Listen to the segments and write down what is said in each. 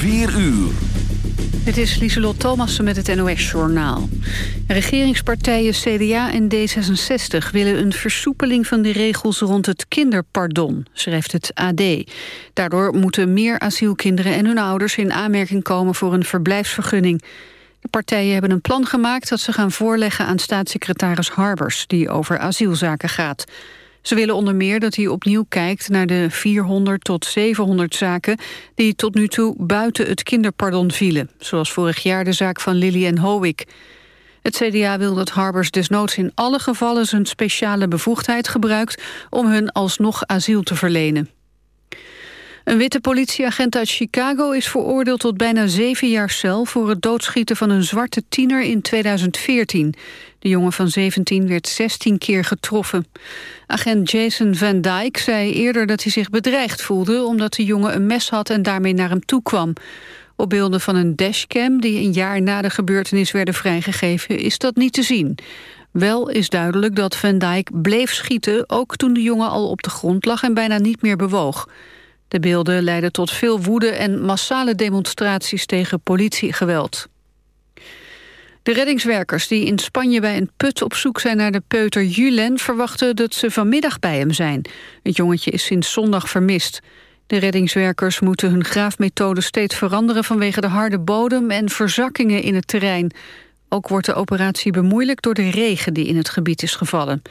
4 uur. Dit is Lieselot Thomassen met het NOS-journaal. Regeringspartijen CDA en D66 willen een versoepeling van de regels rond het kinderpardon, schrijft het AD. Daardoor moeten meer asielkinderen en hun ouders in aanmerking komen voor een verblijfsvergunning. De partijen hebben een plan gemaakt dat ze gaan voorleggen aan staatssecretaris Harbers, die over asielzaken gaat. Ze willen onder meer dat hij opnieuw kijkt naar de 400 tot 700 zaken... die tot nu toe buiten het kinderpardon vielen. Zoals vorig jaar de zaak van Lillian Howick. Het CDA wil dat Harbers desnoods in alle gevallen zijn speciale bevoegdheid gebruikt... om hun alsnog asiel te verlenen. Een witte politieagent uit Chicago is veroordeeld tot bijna zeven jaar cel... voor het doodschieten van een zwarte tiener in 2014. De jongen van 17 werd 16 keer getroffen. Agent Jason Van Dyke zei eerder dat hij zich bedreigd voelde... omdat de jongen een mes had en daarmee naar hem toe kwam. Op beelden van een dashcam die een jaar na de gebeurtenis werden vrijgegeven... is dat niet te zien. Wel is duidelijk dat Van Dyke bleef schieten... ook toen de jongen al op de grond lag en bijna niet meer bewoog. De beelden leidden tot veel woede en massale demonstraties tegen politiegeweld. De reddingswerkers die in Spanje bij een put op zoek zijn naar de peuter Julen... verwachten dat ze vanmiddag bij hem zijn. Het jongetje is sinds zondag vermist. De reddingswerkers moeten hun graafmethode steeds veranderen... vanwege de harde bodem en verzakkingen in het terrein. Ook wordt de operatie bemoeilijkt door de regen die in het gebied is gevallen.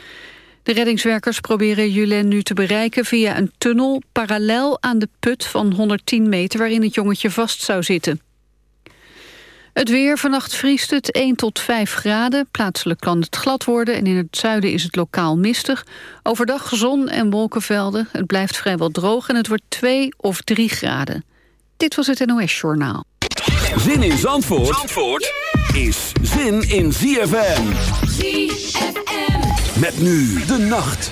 De reddingswerkers proberen Julen nu te bereiken via een tunnel... parallel aan de put van 110 meter waarin het jongetje vast zou zitten. Het weer, vannacht vriest het 1 tot 5 graden. Plaatselijk kan het glad worden en in het zuiden is het lokaal mistig. Overdag zon en wolkenvelden. Het blijft vrijwel droog en het wordt 2 of 3 graden. Dit was het NOS Journaal. Zin in Zandvoort, Zandvoort is zin in ZFM. ZFM. Met nu de nacht.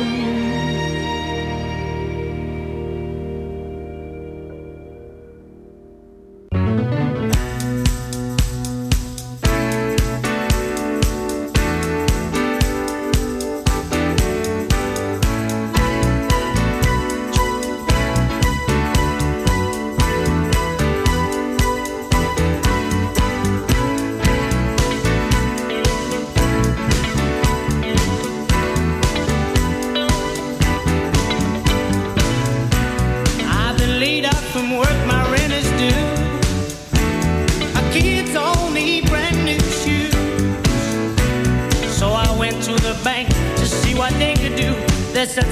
They said,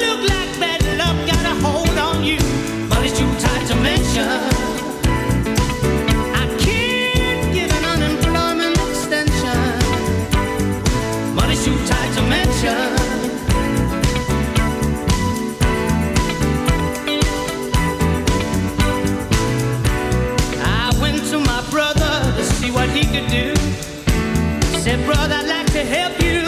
look like luck got a hold on you. It's too tight to mention. I can't get an unemployment extension. But it's too tight to mention. I went to my brother to see what he could do. Said, brother, I'd like to help you,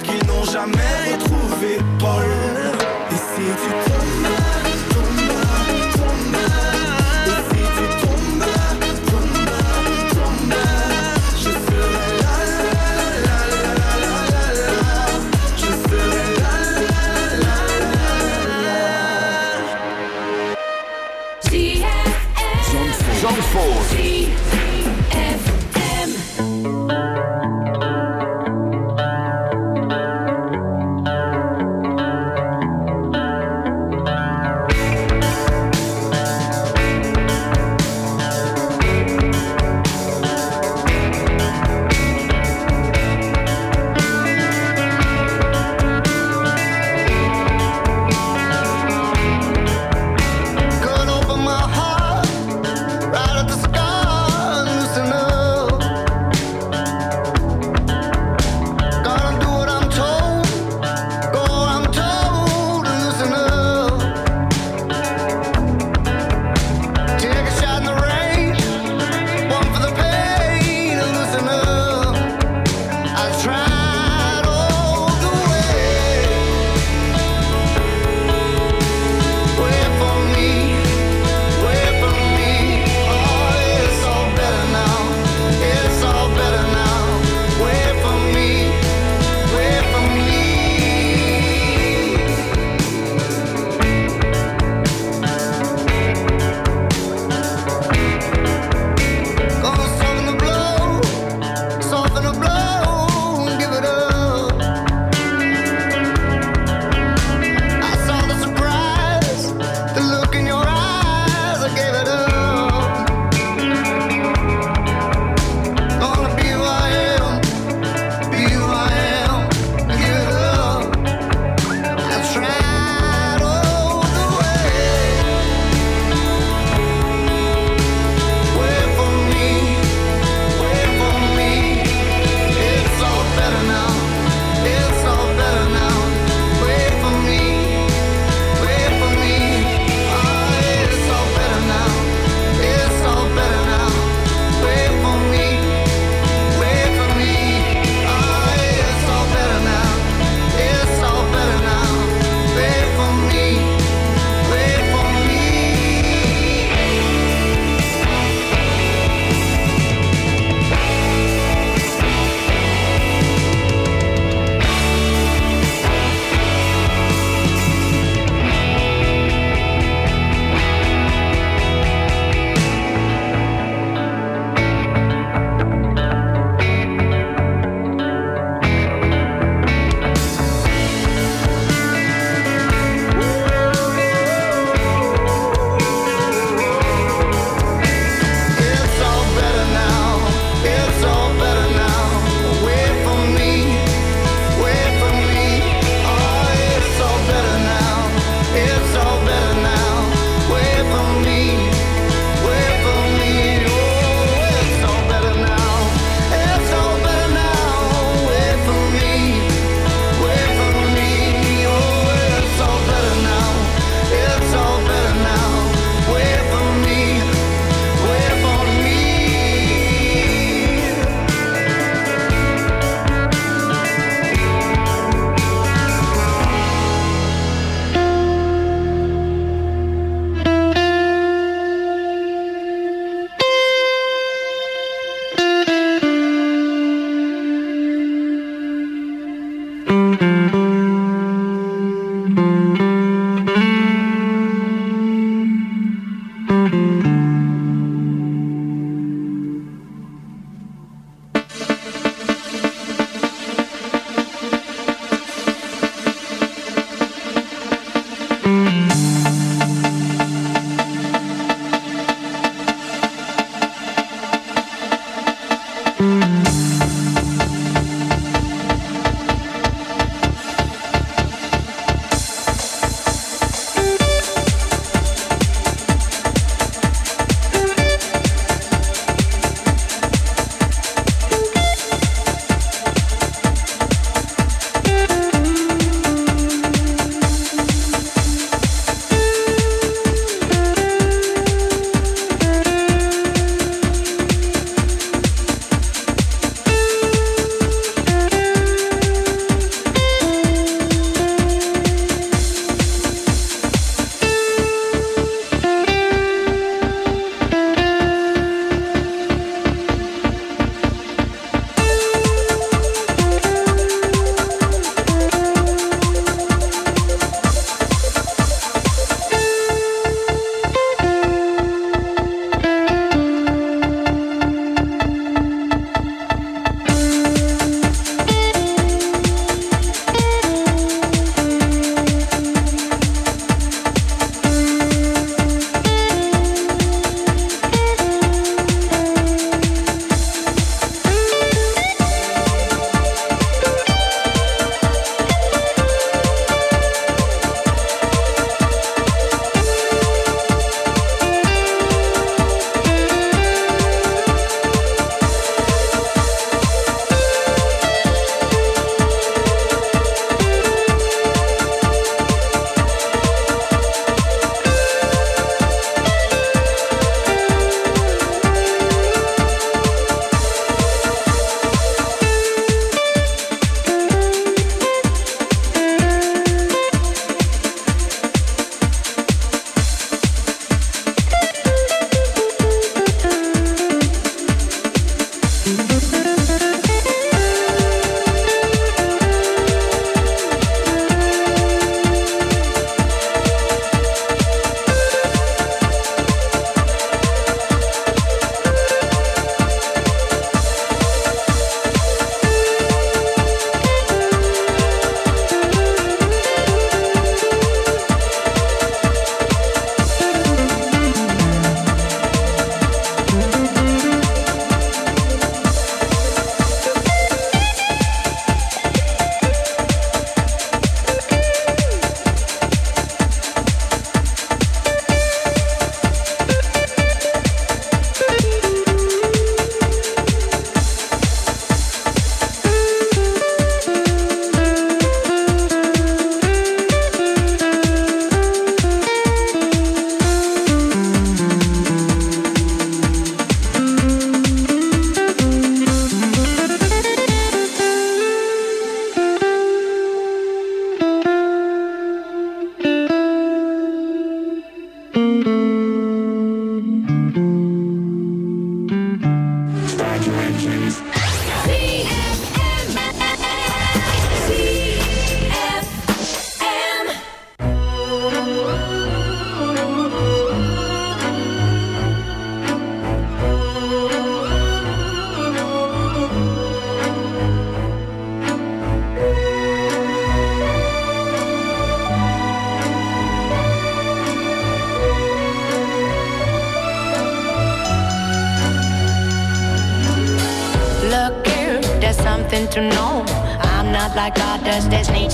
qu'ils n'ont jamais retrouvé Paul.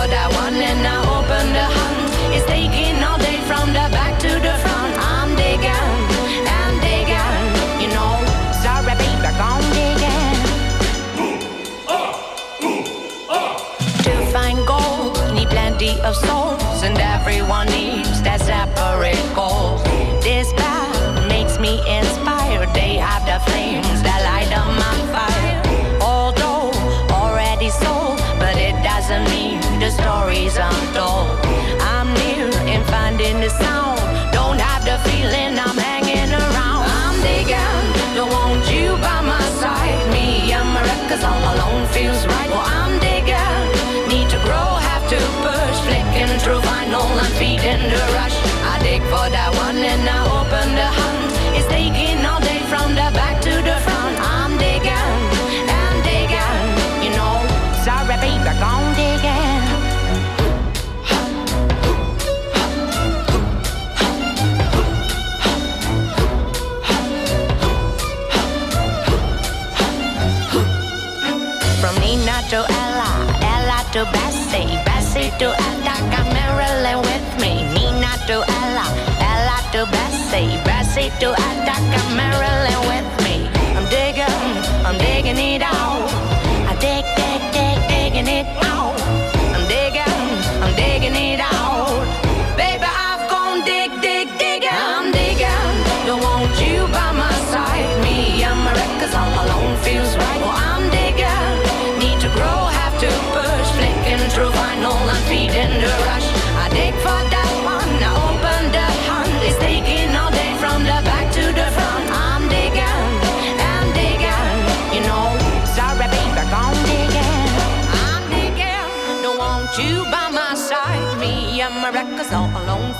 And I open the hunt. It's taking all day from the back to the front. I'm digging, digging, you know. Sorry, baby, I'm digging. To find gold, need plenty of souls, and everyone separate. This path makes me inspired. They have the flames that light up my fire. Although already sold, but it doesn't mean stories untold. I'm near in finding the sound. Don't have the feeling I'm hanging around. I'm digging, don't want you by my side. Me and my records all alone feels right. Well, I'm digging, need to grow, have to push. Flicking through vinyl and feeding the rush. I dig for that one and I open the hunt. It's taking all day from the Bessie, Bessie to Attica, Marilyn with me. Nina to Ella, Ella to Bessie, Bessie to Attica, Marilyn with me. I'm digging, I'm digging it out. I dig, dig, dig, digging it out.